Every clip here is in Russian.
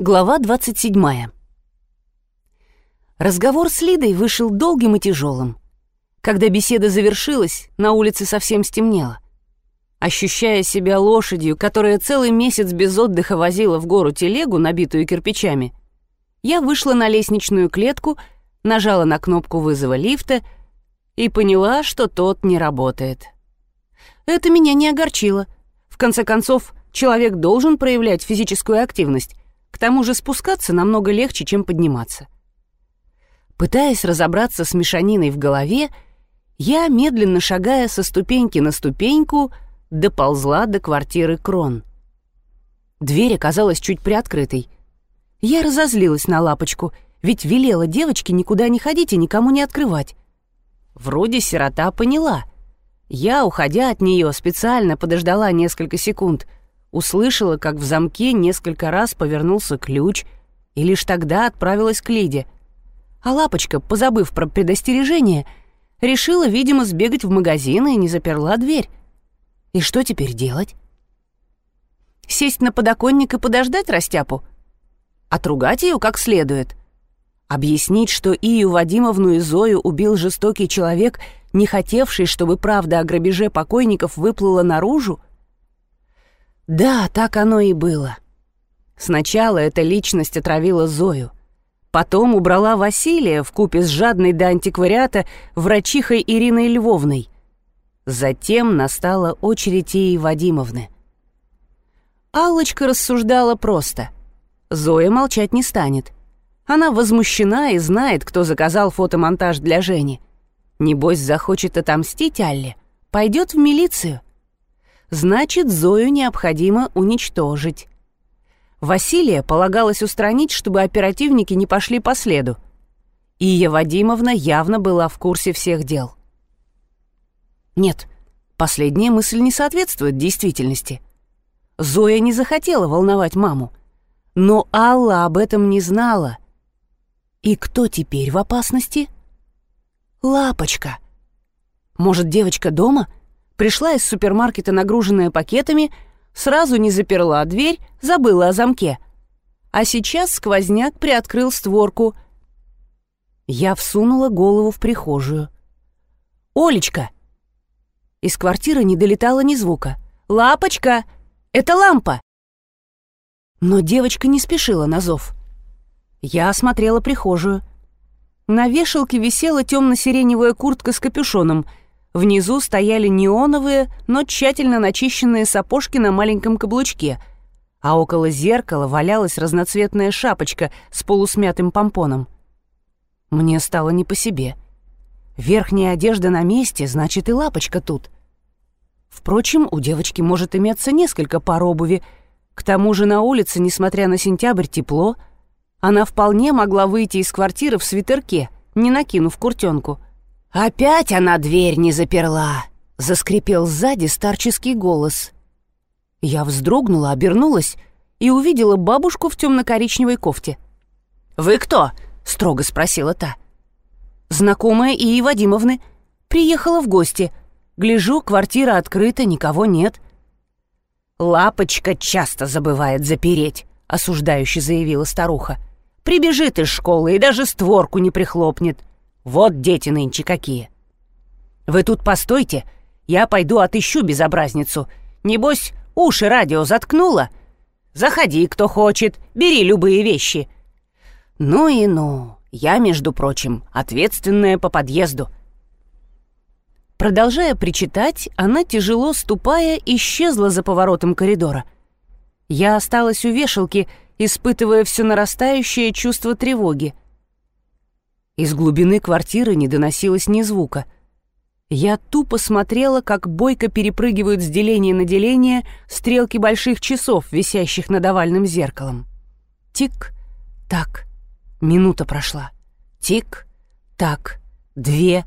Глава 27. Разговор с Лидой вышел долгим и тяжелым. Когда беседа завершилась, на улице совсем стемнело. Ощущая себя лошадью, которая целый месяц без отдыха возила в гору телегу, набитую кирпичами, я вышла на лестничную клетку, нажала на кнопку вызова лифта и поняла, что тот не работает. Это меня не огорчило. В конце концов, человек должен проявлять физическую активность, к тому же спускаться намного легче, чем подниматься. Пытаясь разобраться с мешаниной в голове, я, медленно шагая со ступеньки на ступеньку, доползла до квартиры Крон. Дверь оказалась чуть приоткрытой. Я разозлилась на лапочку, ведь велела девочке никуда не ходить и никому не открывать. Вроде сирота поняла. Я, уходя от нее, специально подождала несколько секунд, услышала, как в замке несколько раз повернулся ключ, и лишь тогда отправилась к Лиде. А лапочка, позабыв про предостережение, решила, видимо, сбегать в магазин и не заперла дверь. И что теперь делать? Сесть на подоконник и подождать растяпу? Отругать ее как следует? Объяснить, что Ию Вадимовну и Зою убил жестокий человек, не хотевший, чтобы правда о грабеже покойников выплыла наружу? Да, так оно и было. Сначала эта личность отравила Зою. Потом убрала Василия в купе с жадной до антиквариата врачихой Ириной Львовной — Затем настала очередь Ии Вадимовны. Аллочка рассуждала просто. Зоя молчать не станет. Она возмущена и знает, кто заказал фотомонтаж для Жени. Небось, захочет отомстить Алле, пойдет в милицию. Значит, Зою необходимо уничтожить. Василия полагалось устранить, чтобы оперативники не пошли по следу. Ия Вадимовна явно была в курсе всех дел. Нет, последняя мысль не соответствует действительности. Зоя не захотела волновать маму. Но Алла об этом не знала. И кто теперь в опасности? Лапочка. Может, девочка дома? Пришла из супермаркета, нагруженная пакетами, сразу не заперла дверь, забыла о замке. А сейчас сквозняк приоткрыл створку. Я всунула голову в прихожую. «Олечка!» Из квартиры не долетало ни звука. «Лапочка! Это лампа!» Но девочка не спешила на зов. Я осмотрела прихожую. На вешалке висела темно-сиреневая куртка с капюшоном. Внизу стояли неоновые, но тщательно начищенные сапожки на маленьком каблучке, а около зеркала валялась разноцветная шапочка с полусмятым помпоном. Мне стало не по себе — Верхняя одежда на месте, значит и лапочка тут. Впрочем, у девочки может иметься несколько пар обуви. К тому же на улице, несмотря на сентябрь, тепло. Она вполне могла выйти из квартиры в свитерке, не накинув куртенку. «Опять она дверь не заперла!» — заскрипел сзади старческий голос. Я вздрогнула, обернулась и увидела бабушку в темно-коричневой кофте. «Вы кто?» — строго спросила та. — Знакомая Ии Вадимовны. Приехала в гости. Гляжу, квартира открыта, никого нет. «Лапочка часто забывает запереть», — осуждающе заявила старуха. «Прибежит из школы и даже створку не прихлопнет. Вот дети нынче какие». «Вы тут постойте, я пойду отыщу безобразницу. Небось, уши радио заткнула? Заходи, кто хочет, бери любые вещи». «Ну и ну». Я, между прочим, ответственная по подъезду». Продолжая причитать, она, тяжело ступая, исчезла за поворотом коридора. Я осталась у вешалки, испытывая все нарастающее чувство тревоги. Из глубины квартиры не доносилось ни звука. Я тупо смотрела, как бойко перепрыгивают с деления на деление стрелки больших часов, висящих над овальным зеркалом. Тик-так, Минута прошла. Тик-так, две,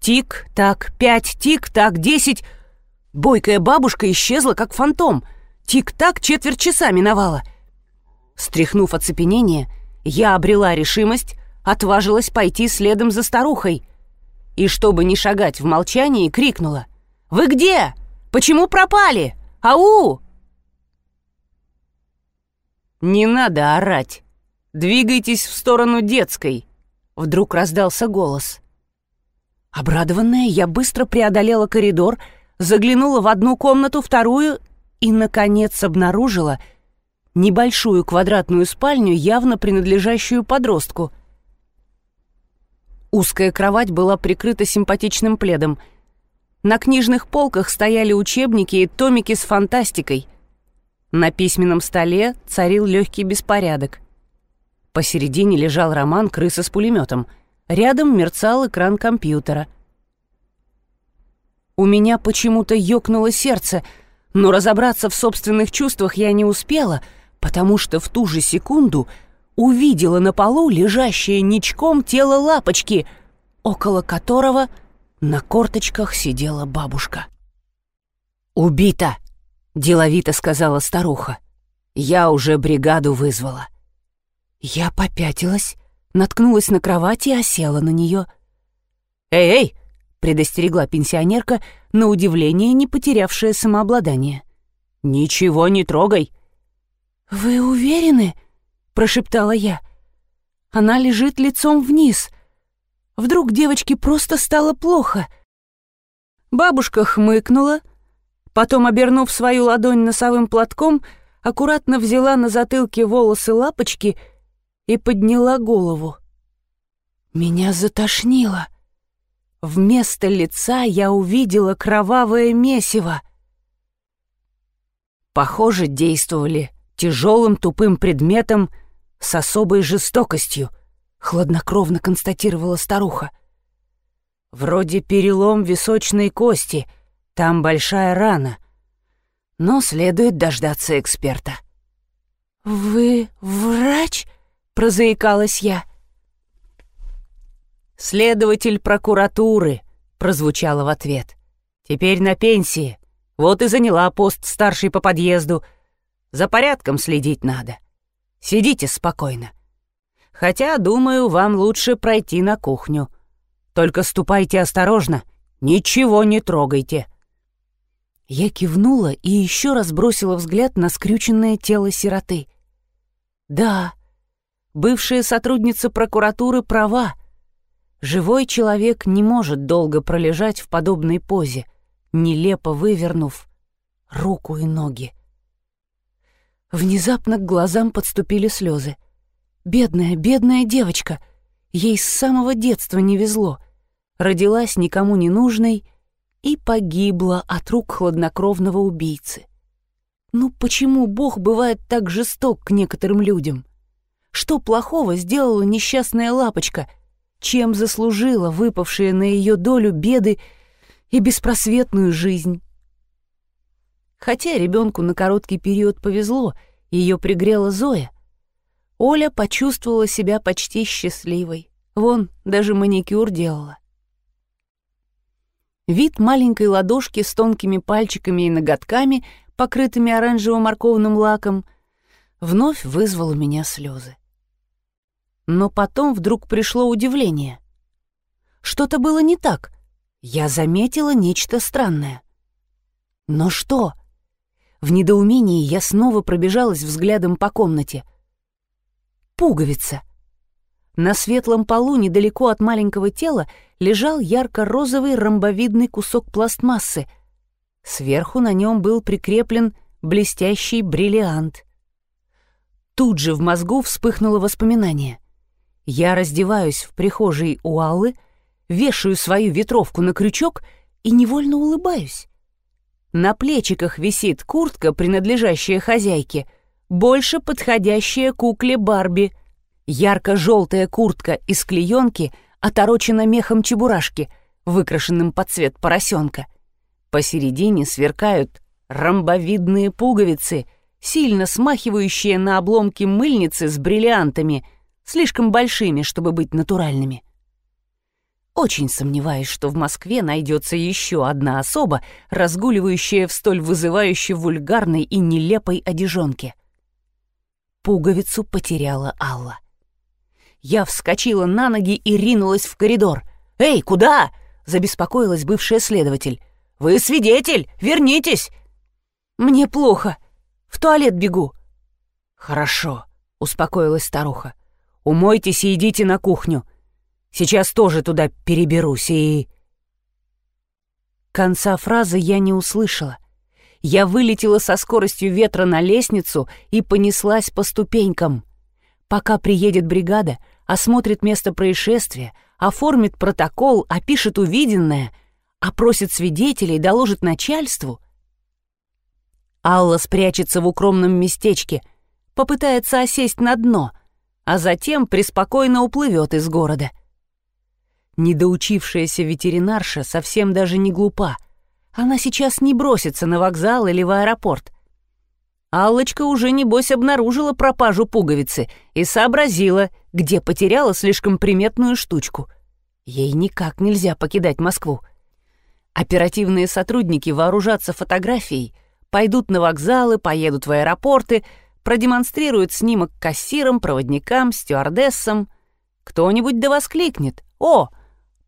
тик-так, пять, тик-так, десять. Бойкая бабушка исчезла, как фантом. Тик-так четверть часа миновала. Стряхнув оцепенение, я обрела решимость, отважилась пойти следом за старухой. И чтобы не шагать в молчании, крикнула. «Вы где? Почему пропали? Ау!» «Не надо орать! Двигайтесь в сторону детской!» Вдруг раздался голос. Обрадованная, я быстро преодолела коридор, заглянула в одну комнату, вторую и, наконец, обнаружила небольшую квадратную спальню, явно принадлежащую подростку. Узкая кровать была прикрыта симпатичным пледом. На книжных полках стояли учебники и томики с фантастикой. На письменном столе царил легкий беспорядок. Посередине лежал роман «Крыса с пулеметом». Рядом мерцал экран компьютера. У меня почему-то ёкнуло сердце, но разобраться в собственных чувствах я не успела, потому что в ту же секунду увидела на полу лежащее ничком тело лапочки, около которого на корточках сидела бабушка. «Убита!» — деловито сказала старуха. «Я уже бригаду вызвала». Я попятилась, наткнулась на кровать и осела на нее. «Эй-эй!» — предостерегла пенсионерка, на удивление не потерявшая самообладание. «Ничего не трогай!» «Вы уверены?» — прошептала я. «Она лежит лицом вниз. Вдруг девочке просто стало плохо?» Бабушка хмыкнула, потом, обернув свою ладонь носовым платком, аккуратно взяла на затылке волосы лапочки — и подняла голову. Меня затошнило. Вместо лица я увидела кровавое месиво. Похоже, действовали тяжелым тупым предметом с особой жестокостью, хладнокровно констатировала старуха. Вроде перелом височной кости, там большая рана, но следует дождаться эксперта. «Вы врач?» — прозаикалась я. «Следователь прокуратуры», — прозвучало в ответ. «Теперь на пенсии. Вот и заняла пост старшей по подъезду. За порядком следить надо. Сидите спокойно. Хотя, думаю, вам лучше пройти на кухню. Только ступайте осторожно, ничего не трогайте». Я кивнула и еще раз бросила взгляд на скрюченное тело сироты. «Да, Бывшая сотрудница прокуратуры права. Живой человек не может долго пролежать в подобной позе, нелепо вывернув руку и ноги. Внезапно к глазам подступили слезы. Бедная, бедная девочка. Ей с самого детства не везло. Родилась никому не нужной и погибла от рук хладнокровного убийцы. Ну почему Бог бывает так жесток к некоторым людям? Что плохого сделала несчастная лапочка? Чем заслужила выпавшая на ее долю беды и беспросветную жизнь? Хотя ребенку на короткий период повезло, ее пригрела Зоя. Оля почувствовала себя почти счастливой. Вон, даже маникюр делала. Вид маленькой ладошки с тонкими пальчиками и ноготками, покрытыми оранжево-морковным лаком, вновь вызвал у меня слезы. Но потом вдруг пришло удивление. Что-то было не так. Я заметила нечто странное. Но что? В недоумении я снова пробежалась взглядом по комнате. Пуговица. На светлом полу недалеко от маленького тела лежал ярко-розовый ромбовидный кусок пластмассы. Сверху на нем был прикреплен блестящий бриллиант. Тут же в мозгу вспыхнуло воспоминание. Я раздеваюсь в прихожей у Аллы, вешаю свою ветровку на крючок и невольно улыбаюсь. На плечиках висит куртка, принадлежащая хозяйке, больше подходящая кукле Барби. Ярко-желтая куртка из клеенки оторочена мехом чебурашки, выкрашенным под цвет поросенка. Посередине сверкают ромбовидные пуговицы, сильно смахивающие на обломки мыльницы с бриллиантами — слишком большими, чтобы быть натуральными. Очень сомневаюсь, что в Москве найдется еще одна особа, разгуливающая в столь вызывающей вульгарной и нелепой одежонке. Пуговицу потеряла Алла. Я вскочила на ноги и ринулась в коридор. «Эй, куда?» — забеспокоилась бывшая следователь. «Вы свидетель! Вернитесь!» «Мне плохо. В туалет бегу». «Хорошо», — успокоилась старуха. «Умойтесь и идите на кухню. Сейчас тоже туда переберусь и...» Конца фразы я не услышала. Я вылетела со скоростью ветра на лестницу и понеслась по ступенькам. Пока приедет бригада, осмотрит место происшествия, оформит протокол, опишет увиденное, опросит свидетелей, доложит начальству. Алла спрячется в укромном местечке, попытается осесть на дно, а затем преспокойно уплывет из города — Недоучившаяся ветеринарша совсем даже не глупа. Она сейчас не бросится на вокзал или в аэропорт. Аллочка уже, небось, обнаружила пропажу пуговицы и сообразила, где потеряла слишком приметную штучку. Ей никак нельзя покидать Москву. Оперативные сотрудники вооружатся фотографией, пойдут на вокзалы, поедут в аэропорты, продемонстрируют снимок кассирам, проводникам, стюардессам. Кто-нибудь да воскликнет. «О,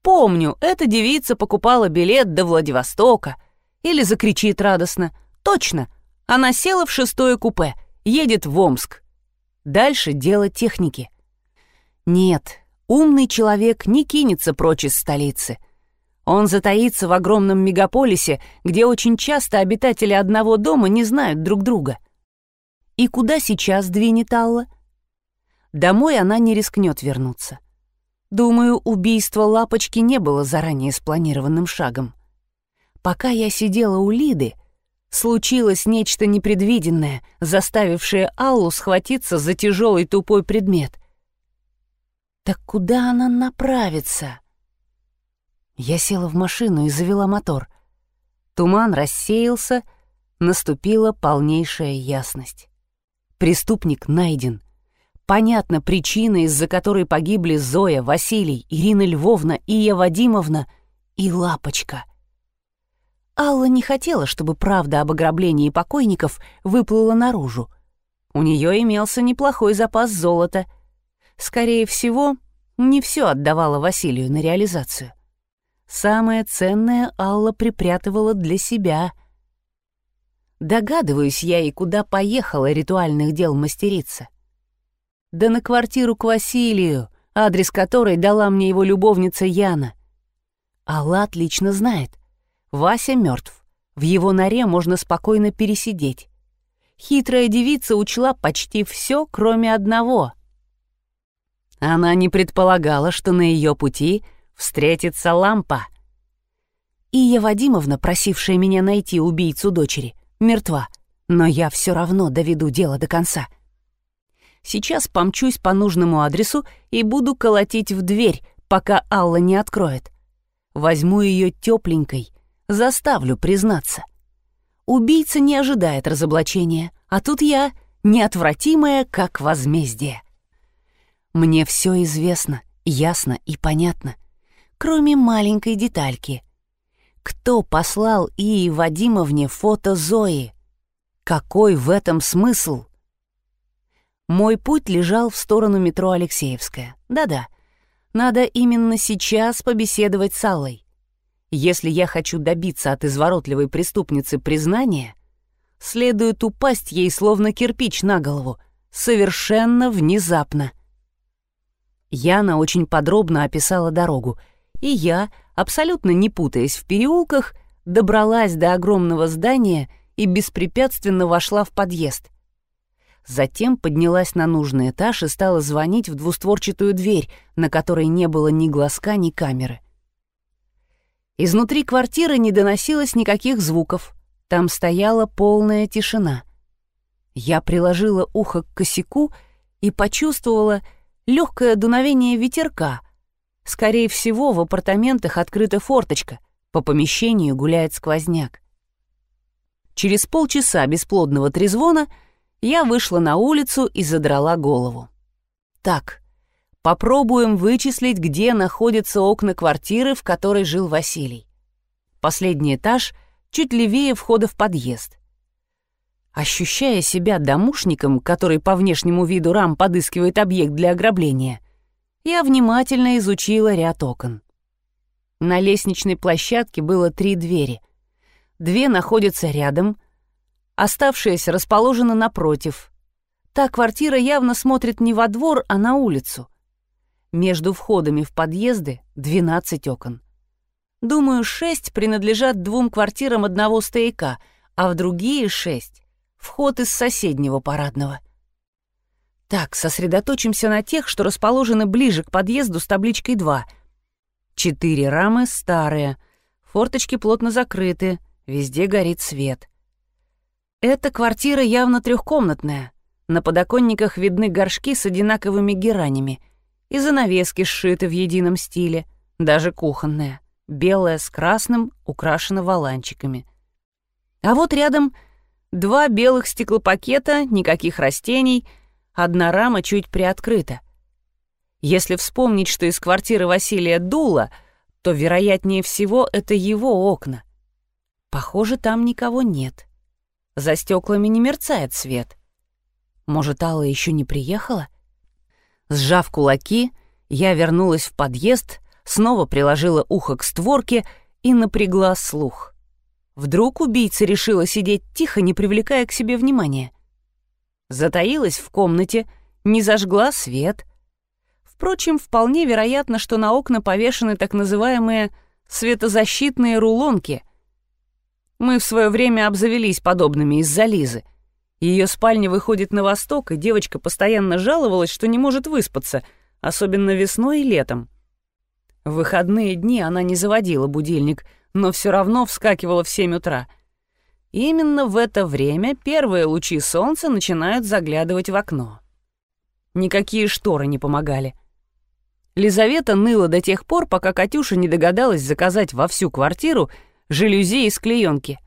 Помню, эта девица покупала билет до Владивостока. Или закричит радостно. Точно, она села в шестое купе, едет в Омск. Дальше дело техники. Нет, умный человек не кинется прочь из столицы. Он затаится в огромном мегаполисе, где очень часто обитатели одного дома не знают друг друга. И куда сейчас двинет Алла? Домой она не рискнет вернуться. Думаю, убийство Лапочки не было заранее спланированным шагом. Пока я сидела у Лиды, случилось нечто непредвиденное, заставившее Аллу схватиться за тяжелый тупой предмет. Так куда она направится? Я села в машину и завела мотор. Туман рассеялся, наступила полнейшая ясность. Преступник найден. Понятна причина, из-за которой погибли Зоя, Василий, Ирина Львовна, Ия Вадимовна и Лапочка. Алла не хотела, чтобы правда об ограблении покойников выплыла наружу. У нее имелся неплохой запас золота. Скорее всего, не все отдавала Василию на реализацию. Самое ценное Алла припрятывала для себя. Догадываюсь я и куда поехала ритуальных дел мастерица. Да на квартиру к Василию, адрес которой дала мне его любовница Яна. Алла отлично знает. Вася мертв. В его норе можно спокойно пересидеть. Хитрая девица учла почти все, кроме одного. Она не предполагала, что на ее пути встретится лампа. Ия Вадимовна, просившая меня найти убийцу дочери, мертва, но я все равно доведу дело до конца — Сейчас помчусь по нужному адресу и буду колотить в дверь, пока Алла не откроет. Возьму ее тепленькой, заставлю признаться. Убийца не ожидает разоблачения, а тут я неотвратимая, как возмездие. Мне все известно, ясно и понятно, кроме маленькой детальки. Кто послал Ии Вадимовне фото Зои? Какой в этом смысл? Мой путь лежал в сторону метро Алексеевская. Да-да, надо именно сейчас побеседовать с Аллой. Если я хочу добиться от изворотливой преступницы признания, следует упасть ей словно кирпич на голову, совершенно внезапно. Яна очень подробно описала дорогу, и я, абсолютно не путаясь в переулках, добралась до огромного здания и беспрепятственно вошла в подъезд. Затем поднялась на нужный этаж и стала звонить в двустворчатую дверь, на которой не было ни глазка, ни камеры. Изнутри квартиры не доносилось никаких звуков. Там стояла полная тишина. Я приложила ухо к косяку и почувствовала легкое дуновение ветерка. Скорее всего, в апартаментах открыта форточка, по помещению гуляет сквозняк. Через полчаса бесплодного трезвона — я вышла на улицу и задрала голову. Так, попробуем вычислить, где находятся окна квартиры, в которой жил Василий. Последний этаж чуть левее входа в подъезд. Ощущая себя домушником, который по внешнему виду рам подыскивает объект для ограбления, я внимательно изучила ряд окон. На лестничной площадке было три двери. Две находятся рядом, Оставшаяся расположена напротив. Та квартира явно смотрит не во двор, а на улицу. Между входами в подъезды 12 окон. Думаю, шесть принадлежат двум квартирам одного стояка, а в другие шесть — вход из соседнего парадного. Так, сосредоточимся на тех, что расположены ближе к подъезду с табличкой 2. Четыре рамы старые, форточки плотно закрыты, везде горит свет. Эта квартира явно трехкомнатная. На подоконниках видны горшки с одинаковыми геранями и занавески сшиты в едином стиле, даже кухонная, белая с красным, украшена валанчиками. А вот рядом два белых стеклопакета, никаких растений, одна рама чуть приоткрыта. Если вспомнить, что из квартиры Василия дуло, то, вероятнее всего, это его окна. Похоже, там никого нет. За стеклами не мерцает свет. Может, Алла еще не приехала? Сжав кулаки, я вернулась в подъезд, снова приложила ухо к створке и напрягла слух. Вдруг убийца решила сидеть тихо, не привлекая к себе внимания. Затаилась в комнате, не зажгла свет. Впрочем, вполне вероятно, что на окна повешены так называемые светозащитные рулонки — мы в свое время обзавелись подобными из-за Лизы. Ее спальня выходит на восток, и девочка постоянно жаловалась, что не может выспаться, особенно весной и летом. В выходные дни она не заводила будильник, но все равно вскакивала в 7 утра. Именно в это время первые лучи солнца начинают заглядывать в окно. Никакие шторы не помогали. Лизавета ныла до тех пор, пока Катюша не догадалась заказать во всю квартиру жалюзи из клеенки.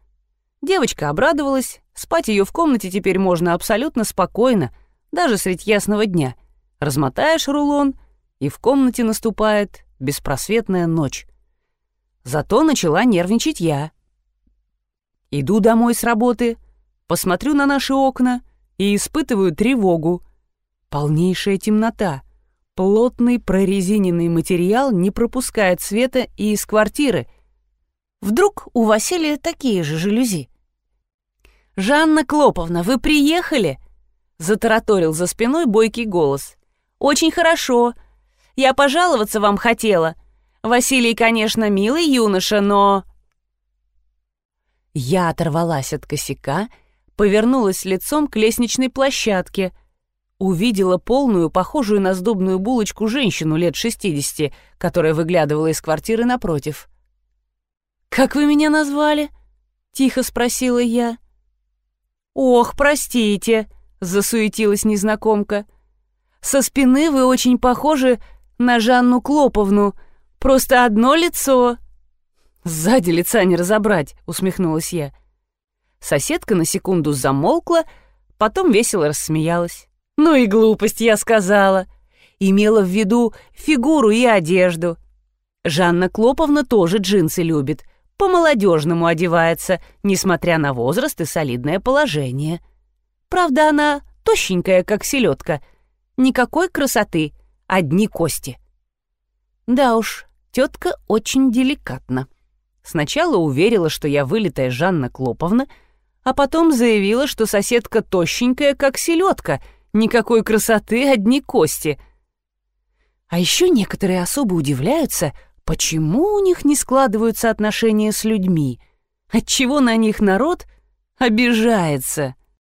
Девочка обрадовалась, спать ее в комнате теперь можно абсолютно спокойно, даже средь ясного дня. Размотаешь рулон, и в комнате наступает беспросветная ночь. Зато начала нервничать я. Иду домой с работы, посмотрю на наши окна и испытываю тревогу. Полнейшая темнота. Плотный прорезиненный материал не пропускает света и из квартиры — Вдруг у Василия такие же жалюзи? «Жанна Клоповна, вы приехали?» — затараторил за спиной бойкий голос. «Очень хорошо. Я пожаловаться вам хотела. Василий, конечно, милый юноша, но...» Я оторвалась от косяка, повернулась лицом к лестничной площадке, увидела полную, похожую на сдобную булочку женщину лет шестидесяти, которая выглядывала из квартиры напротив. «Как вы меня назвали?» — тихо спросила я. «Ох, простите», — засуетилась незнакомка. «Со спины вы очень похожи на Жанну Клоповну. Просто одно лицо». «Сзади лица не разобрать», — усмехнулась я. Соседка на секунду замолкла, потом весело рассмеялась. «Ну и глупость, я сказала. Имела в виду фигуру и одежду. Жанна Клоповна тоже джинсы любит, по-молодежному одевается, несмотря на возраст и солидное положение. Правда, она тощенькая, как селедка. Никакой красоты, одни кости. Да уж, тетка очень деликатна. Сначала уверила, что я вылитая Жанна Клоповна, а потом заявила, что соседка тощенькая, как селедка, никакой красоты, одни кости. А еще некоторые особо удивляются — Почему у них не складываются отношения с людьми? Отчего на них народ обижается?